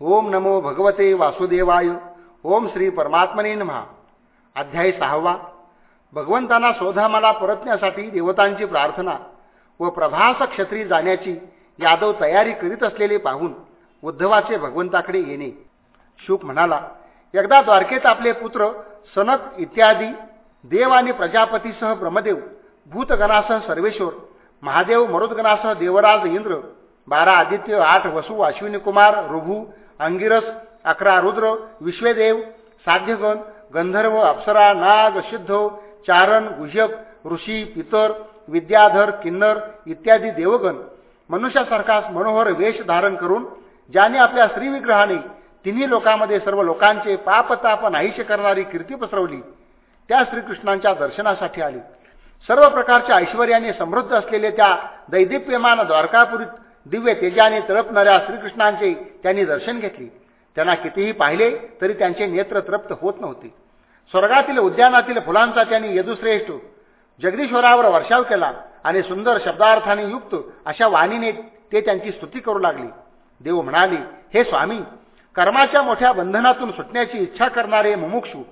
ओम नमो भगवते वासुदेवाय. ओम श्री परमात्मने महा अध्याय सहावा. भगवंतांना शोधामाला परतण्यासाठी देवतांची प्रार्थना व प्रभास क्षत्री जाण्याची यादव तयारी करीत असलेले पाहून उद्धवाचे भगवंताकडे येणे. शुक म्हणाला एकदा द्वारकेत आपले पुत्र सनक इत्यादी देव आणि प्रजापतीसह ब्रह्मदेव भूतगणासह सर्वेश्वर महादेव मरुदगणासह देवराज इंद्र बारा आदित्य आठ वसु अश्विनी कुमार रुभू अंगिरस अकरा रुद्र विश्वेदेव साध्यगण गंधर्व अप्सरा नाग सिद्ध चारण गुजक ऋषी पितर विद्याधर किन्नर इत्यादी देवगण मनुष्यासारखा मनोहर वेश धारण करून ज्याने आपल्या श्रीविग्रहाने तिन्ही लोकांमध्ये सर्व लोकांचे पापताप नाहीशे करणारी कीर्ती पसरवली त्या श्रीकृष्णांच्या दर्शनासाठी आली. सर्व प्रकारच्या ऐश्वर्याने समृद्ध असलेले त्या दैदिप्यमान द्वारकापुरीत दिव्य तेजाने तळपणाऱ्या श्रीकृष्णांचे त्यांनी दर्शन घेतले. त्यांना कितीही पाहिले तरी त्यांचे नेत्र तृप्त होत नव्हते. स्वर्गातील उद्यानातील फुलांचा त्यांनी यदुश्रेष्ठ जगदीश्वरावर वर्षाव केला आणि सुंदर शब्दार्थाने युक्त अशा वाणीने ते त्यांची स्तुती करू लागली. देव म्हणाले हे स्वामी कर्माच्या मोठ्या बंधनातून सुटण्याची इच्छा करणारे मुमुक्षू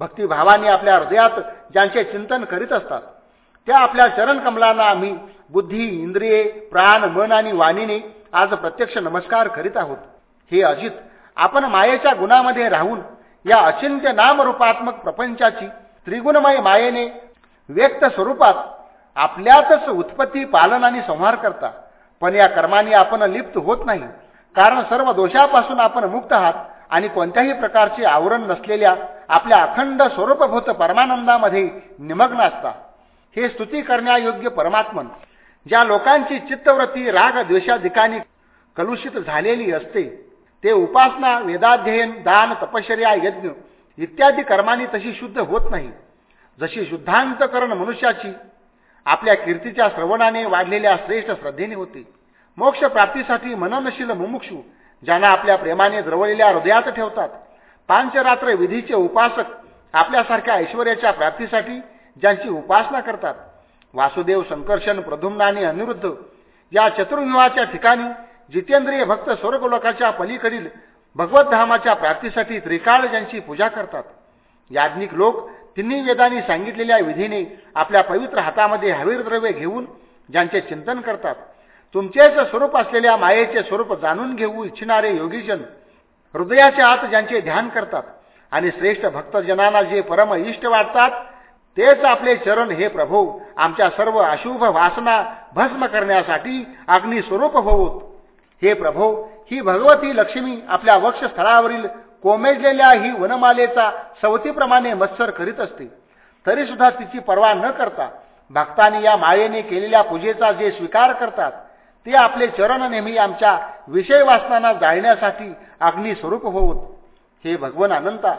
भक्तिभावाने आपल्या हृदयात ज्यांचे चिंतन करीत असतात त्या आपल्या चरणकमलांना आम्ही बुद्धी इंद्रिये प्राण मन आणि वाणीने आज प्रत्यक्ष नमस्कार करीत आहोत. हे अजित आपण मायेच्या गुणामध्ये राहून या अचिंत्य नामरूपात्मक प्रपंचाची त्रिगुणमय मायेने व्यक्त स्वरूपात आपल्यातच उत्पत्ती पालन आणि संहार करता. पण या कर्माने आपण लिप्त होत नाही. कारण सर्व दोषापासून आपण मुक्त आहात आणि कोणत्याही प्रकारचे आवरण नसलेल्या आपल्या अखंड स्वरूपभूत परमानंदामध्ये निमग्न असता. हे स्तुती करण्यायोग्य परमात्मन ज्या लोकांची चित्तवृत्ती राग द्वेषाधिकाने कलुषित झालेली असते ते उपासना वेदाध्ययन दान तपश्चर्या यज्ञ इत्यादी कर्मांनी तशी शुद्ध होत नाही. जशी शुद्धांतकरण मनुष्याची आपल्या कीर्तीच्या श्रवणाने वाढलेल्या श्रेष्ठ श्रद्धेने होते मोक्ष प्राप्तीसाठी मननशील मुमुक्षू ज्यांना आपल्या प्रेमाने द्रवलेल्या हृदयात ठेवतात पांचरात्र विधीचे उपासक आपल्यासारख्या ऐश्वर्याच्या प्राप्तीसाठी ज्यांची उपासना करतात. वासुदेव संकर्षण प्रधुम्न आणि अनिरुद्ध या चतुर्विवाहाच्या ठिकाणी जितेंद्रिय भक्त स्वर्गलोकाच्या पलीकडील भगवतधामाच्या प्राप्तीसाठी त्रिकाळ ज्यांची पूजा करतात. याज्ञिक लोक तिन्ही वेदांनी सांगितलेल्या विधीने आपल्या पवित्र हातामध्ये हवीरद्रव्य घेऊन ज्यांचे चिंतन करतात. तुमचेच स्वरूप असलेल्या मायेचे स्वरूप जाणून घेऊ इच्छिणारे योगीजन हृदयाच्या आत ज्यांचे ध्यान करतात आणि श्रेष्ठ भक्तजनांना जे परम इष्ट वाटतात तेच आपले चरण हे प्रभू. आमच्या सर्व अशुभ वासना भस्म करण्यासाठी अग्नी स्वरूप होऊत. हे प्रभो ही भगवती लक्ष्मी आपल्या वक्षस्थळावरील कोमेजलेल्या ही वनमालेचा सवतीप्रमाणे मत्सर करीत असते. तरी सुद्धा तिची पर्वा न करता भक्तांनी या मायेने केलेल्या पूजेचा जे स्वीकार करतात ते आपले चरण नेहमी आमच्या विषय वासनांना जाळण्यासाठी अग्नी स्वरूप होऊत. हे भगवन अनंता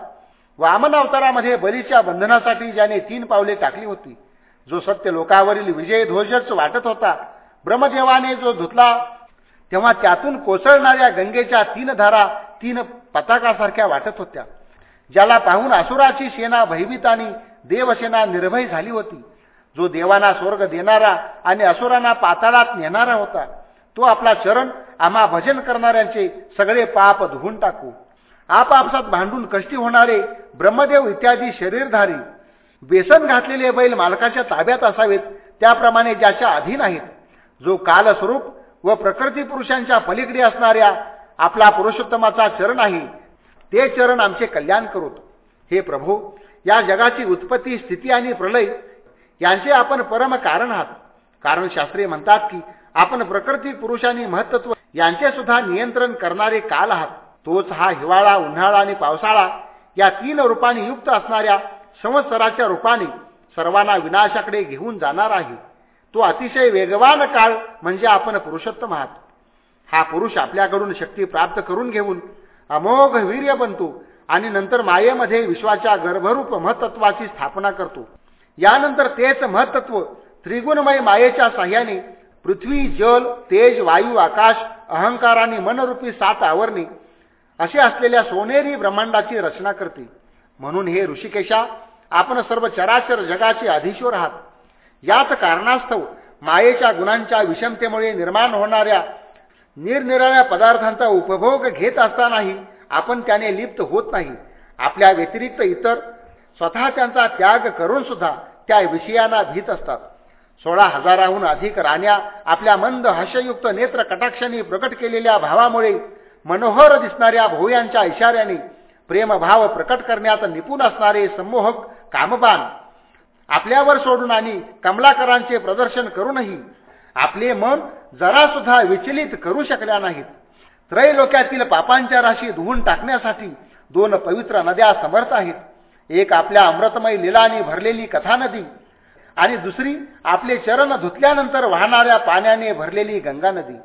वामन अवतारामध्ये बलीच्या बंधनासाठी ज्याने तीन पावले टाकली होती जो सत्य लोकावरील विजय ध्वजच वाटत होता ब्रह्मदेवाने जो धुतला तेव्हा त्यातून कोसळणाऱ्या गंगेच्या तीन धारा तीन पताकासारख्या वाटत होत्या. ज्याला पाहून असुराची सेना भयभीत आणि देवसेना निर्भय झाली होती. जो देवाना स्वर्ग देणारा आणि असुरांना पाताळात नेणारा होता तो आपला चरण आम्हा भजन करणाऱ्यांचे सगळे पाप धुवून टाकू. आपापसात भांडून कष्टी होणारे ब्रह्मदेव इत्यादी शरीरधारी बेसन घातलेले बैल मालकाच्या ताब्यात असावेत त्याप्रमाणे ज्याच्या अधीन आहेत. जो कालस्वरूप व प्रकृती पुरुषांच्या पलीकडे असणाऱ्या आपला पुरुषोत्तमाचा चरण आहे ते चरण आमचे कल्याण करूत. हे प्रभू या जगाची उत्पत्ती स्थिती आणि प्रलय यांचे आपण परम कारण आहात. कारण शास्त्रीय म्हणतात की आपण प्रकृती पुरुषांनी महत्त्व यांचे सुद्धा नियंत्रण करणारे काल आहात. तोच हा हिवाळा उन्हाळा आणि पावसाळा या तीन रूपाने युक्त असणाऱ्या संवत्सराच्या रूपाने सर्वांना विनाशाकडे घेऊन जाणार आहे. तो अतिशय वेगवान काळ म्हणजे आपण पुरुषोत्तम आहात. हा पुरुष आपल्याकडून शक्ती प्राप्त करून घेऊन अमोघ वीर्य बनतो आणि नंतर मायेमध्ये विश्वाच्या गर्भरूप महत्त्वाची स्थापना करतो. यानंतर तेच महत्त्व त्रिगुणमय मायेच्या साह्याने पृथ्वी जल तेज वायू आकाश अहंकार आणि मनरूपी सात आवरणे अशी असलेल्या सोनेरी ब्रह्मांडाची रचना करते. म्हणून हे ऋषिकेशा आपण सर्व चराचर जगाचे अधीश्वर आहात. याच कारणास्तव मायेच्या गुणांच्या विषमतेमुळे निर्माण होणाऱ्या निरनिराळ्या पदार्थांचा उपभोग घेत असतानाही आपण त्याने लिप्त होत नाही. आपल्या व्यतिरिक्त इतर स्वतः त्यांचा त्याग करून सुद्धा त्या विषयांना भीत असतात. सोळा हजाराहून अधिक राण्या आपल्या मंद हास्ययुक्त नेत्र कटाक्षांनी प्रकट केलेल्या भावामुळे मनोहर दिसणाऱ्या भोयांच्या इशाऱ्याने प्रेमभाव प्रकट करण्यात निपुण असणारे संमोहक कामबान आपल्यावर सोडून आणि कमलाकरांचे प्रदर्शन करूनही आपले मन जरा सुद्धा विचलित करू शकल्या नाहीत. त्रैलोक्यातील पापांच्या राशी धुवून टाकण्यासाठी दोन पवित्र नद्या समर्थ आहेत. एक आपल्या अमृतमय लिलाने भरलेली कथा नदी आणि दुसरी आपले चरण धुतल्यानंतर वाहणाऱ्या पाण्याने भरलेली गंगा नदी.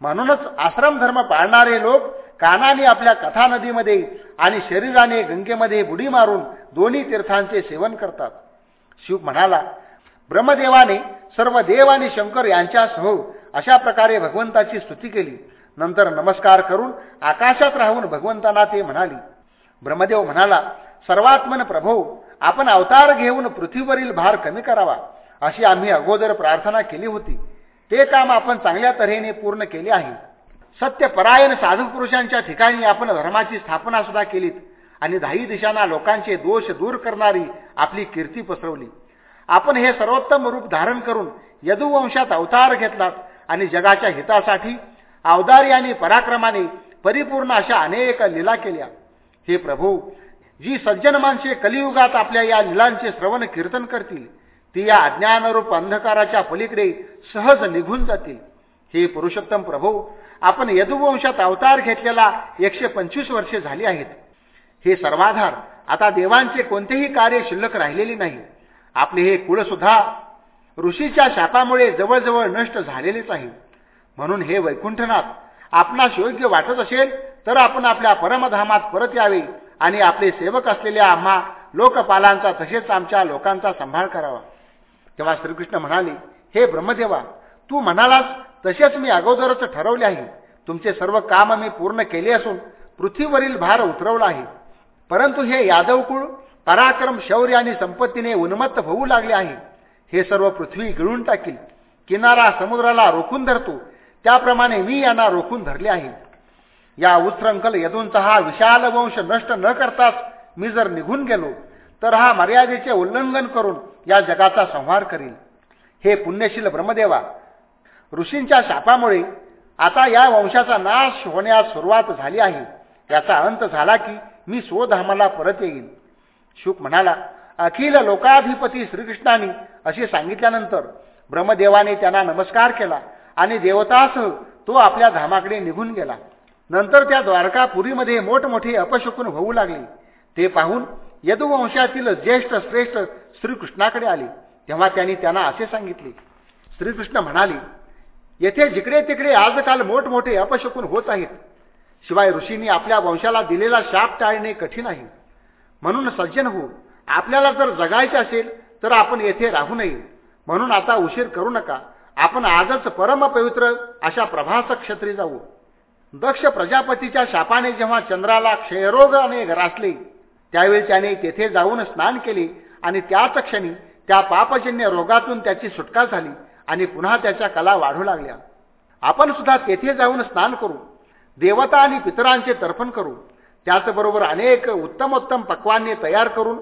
म्हणूनच आश्रम धर्म पाळणारे लोक कानाने आपल्या कथा नदीमध्ये आणि शरीराने गंगेमध्ये बुडी मारून दोन्ही तीर्थांचे सेवन करतात. शिव म्हणाला ब्रह्मदेवाने सर्व देव आणि शंकर यांच्यासह अशा प्रकारे भगवंताची स्तुती केली. नंतर नमस्कार करून आकाशात राहून भगवंतांना ते म्हणाली. ब्रह्मदेव म्हणाला सर्वात्मन प्रभो आपण अवतार घेऊन पृथ्वीवरील भार कमी करावा. अशी आम्ही अगोदर प्रार्थना केली होती. ते काम आपण चांगल्या तऱ्हेने पूर्ण केले आहे. सत्यपरायण साधू पुरुषांच्या ठिकाणी आपण धर्माची स्थापना सुद्धा केलीत आणि दाही दिशांना लोकांचे दोष दूर करणारी आपली कीर्ती पसरवली. आपण हे सर्वोत्तम रूप धारण करून यदुवंशात अवतार घेतलात आणि जगाच्या हितासाठी अवदारी आणि पराक्रमाने परिपूर्ण अशा अनेक लीला केल्या. हे प्रभू जी सज्जन माणसे कलियुगात आपल्या या लिलांचे श्रवण कीर्तन करतील ती या अज्ञानरूप अंधकाराच्या पलीकडे सहज निघून जातील. हे पुरुषोत्तम प्रभू आपण यदुवंशात अवतार घेतलेला एकशे पंचवीस वर्षे झाली आहेत. हे सर्वाधार आता देवांचे कोणतेही कार्य शिल्लक राहिलेले नाही. आपले हे कुळसुद्धा ऋषीच्या शापामुळे जवळजवळ नष्ट झालेलेच आहे. म्हणून हे वैकुंठनाथ आपणास योग्य वाटत असेल तर आपण आपल्या परमधामात परत यावे आणि आपले सेवक असलेल्या आम्हा लोकपालांचा तसेच आमच्या लोकांचा सांभाळ करावा. तेव्हा श्रीकृष्ण म्हणाले हे ब्रह्मदेवा तू म्हणालास तसेच मी अगोदरच ठरवले आहे. तुमचे सर्व काम मी पूर्ण केले असून पृथ्वीवरील भार उतरवला आहे. परंतु हे यादवकुळ पराक्रम शौर्य आणि संपत्तीने उन्मत्त होऊ लागले आहे. हे सर्व पृथ्वी गिळून टाकील. किनारा समुद्राला रोखून धरतो. त्याप्रमाणे मी यांना रोखून धरले आहे. या उत्सृंखल यदूंचा हा विशाल वंश नष्ट न करताच मी जर निघून गेलो तर हा मर्यादेचे उल्लंघन करून या जगाचा संहार करील. हे पुण्यशील ब्रह्मदेवा ऋषींच्या शापामुळे आता या वंशाचा नाश होण्यास सुरुवात झाली आहे. याचा अंत झाला की मी स्वधामाला परत येईन. शुक म्हणाला अखिल लोकाधिपती श्रीकृष्णाने असे सांगितल्यानंतर ब्रह्मदेवाने त्यांना नमस्कार केला आणि देवतासह तो आपल्या धामाकडे निघून गेला. नंतर त्या द्वारकापुरीमध्ये मोठमोठे अपशकुन होऊ लागले. ते पाहून यदुवंशातील ज्येष्ठ श्रेष्ठ श्रीकृष्णाकडे आले. तेव्हा त्यांनी त्यांना असे सांगितले. श्रीकृष्ण म्हणाले येथे जिकडे तिकडे आजकाल मोठमोठे अपशकुन होत आहेत. शिवाय ऋषींनी आपल्या वंशाला दिलेला शाप टाळणे कठीण आहे. म्हणून सज्जन हो आपल्याला जर जगायचे असेल तर आपण येथे राहू नये. म्हणून आता उशीर करू नका. आपण आजच परमपवित्र अशा प्रभास क्षत्री जाऊ. दक्ष प्रजापतीच्या शापाने जेव्हा चंद्राला क्षयरोगाने ग्रासले त्यावेळी त्याने तेथे जाऊन स्नान केले आणि त्याच क्षणी त्या पापजन्य रोगातून त्याची सुटका झाली आणि पुन्हा त्याच्या कला वाढू लागल्या. आपण सुद्धा तेथे जाऊन स्नान करू देवता आणि पितरांचे तर्पण करू. त्याचबरोबर अनेक उत्तमोत्तम पक्वाने तयार करून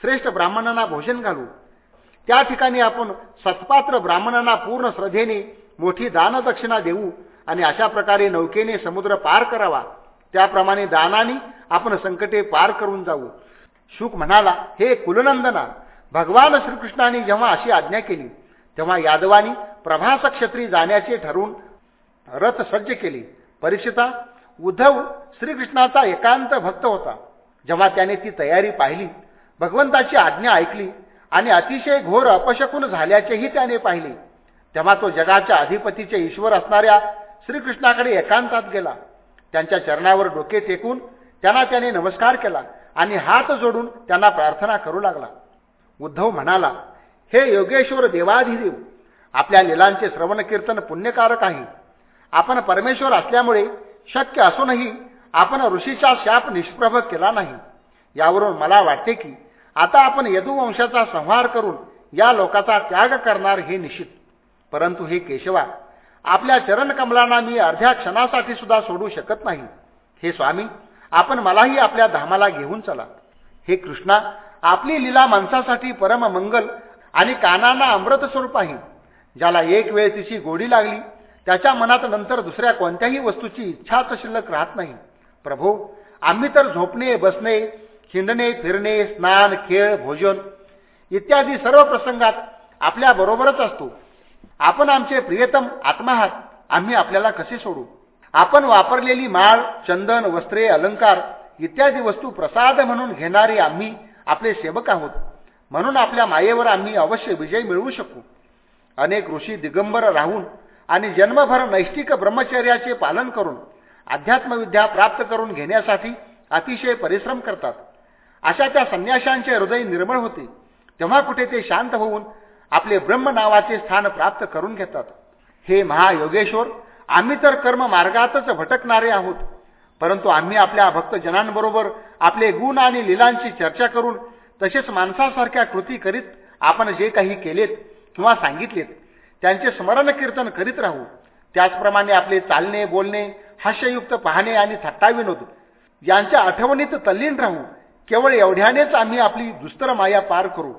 श्रेष्ठ ब्राह्मणांना भोजन घालू. त्या ठिकाणी आपण सत्पात्र ब्राह्मणांना पूर्ण श्रद्धेने मोठी दानदक्षिणा देऊ आणि अशा प्रकारे नौकेने समुद्र पार करावा. त्याप्रमाणे दानाने आपण संकटे पार करून जाऊ. शुक म्हणाला हे कुलनंदना भगवान श्रीकृष्णाने जेव्हा अशी आज्ञा केली तेव्हा यादवानी प्रभास क्षत्री जाण्याचे ठरवून रथ सज्ज केली. परीक्षिता उद्धव श्रीकृष्णाचा एकांत भक्त होता. जेव्हा त्याने ती तयारी पाहिली भगवंताची आज्ञा ऐकली आणि अतिशय घोर अपशकून झाल्याचेही त्याने पाहिले तेव्हा तो जगाच्या अधिपतीचे ईश्वर असणाऱ्या श्रीकृष्णाकडे एकांतात गेला. त्यांच्या चरणावर डोके टेकून त्यांना त्याने नमस्कार केला. आणि हात जोडून त्यांना प्रार्थना करू लागला. उद्धव म्हणाला हे योगेश्वर देवाधिदेव आपल्या लिलांचे श्रवण कीर्तन पुण्यकारक आहे. आपण परमेश्वर असल्यामुळे शक्य असूनही आपण ऋषीचा शाप निष्प्रभ केला नाही. यावरून मला वाटते की आता आपण यदुवंशाचा संहार करून या लोकाचा त्याग करणार हे निश्चित. परंतु हे केशवा आपल्या चरणकमलांना मी अर्ध्या क्षणासाठी सुद्धा सोडू शकत नाही. हे स्वामी आपण मलाही आपल्या धामाला घेऊन चला. हे कृष्णा आपली लीला माणसासाठी परम मंगल आणि कानांना अमृत स्वरूप आहे. ज्याला एक वेळ तिची गोडी लागली त्याच्या मनात नंतर दुसऱ्या कोणत्याही वस्तूची इच्छाच शिल्लक राहत नाही. प्रभो आम्ही तर झोपणे बसणे हिंडणे फिरणे स्नान खेळ भोजन इत्यादी सर्व प्रसंगात आपल्या बरोबरच असतो. आपण आमचे प्रियतम आत्मा आहात आम्ही आपल्याला कसे सोडू? आपण वापरलेली माळ चंदन वस्त्रे अलंकार इत्यादी वस्तू प्रसाद म्हणून घेणारे आम्ही आपले सेवक आहोत. म्हणून आपल्या मायेवर आम्ही अवश्य विजय मिळवू शकू. अनेक ऋषी दिगंबर राहून आणि जन्मभर नैष्टिक ब्रह्मचर्याचे पालन करून अध्यात्मविद्या प्राप्त करून घेण्यासाठी अतिशय परिश्रम करतात. अशा त्या संन्याशांचे हृदय निर्मळ होते. तेव्हा कुठे ते शांत होऊन आपले ब्रह्म नावाचे स्थान प्राप्त करून घेतात. हे महायोगेश्वर आम्ही तर कर्म मार्गातच भटकणारे आहोत. परंतु आम्ही आपल्या भक्तजनांबरोबर आपले गुण आणि लिलांची चर्चा करून तसेच माणसासारख्या कृती करीत आपण जे काही केलेत किंवा सांगितलेत त्यांचे स्मरण कीर्तन करीत राहू. त्याचप्रमाणे आपले चालणे बोलणे हास्ययुक्त पाहणे आणि थट्टा विनोद यांच्या आठवणीत तल्लीन राहू. केवळ एवढ्यानेच आम्ही आपली दुस्तर माया पार करू.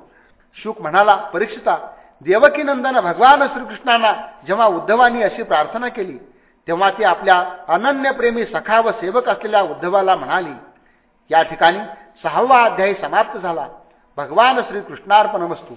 शुक म्हणाला परीक्षिता देवकीनंदन भगवान श्रीकृष्णांना जेव्हा उद्धवानी अशी प्रार्थना केली तेव्हा ती आपल्या अनन्यप्रेमी सखा व सेवक असलेल्या उद्धवाला म्हणाली या ठिकाणी सहावा अध्यायी समाप्त झाला. भगवान श्रीकृष्णार्पण वस्तू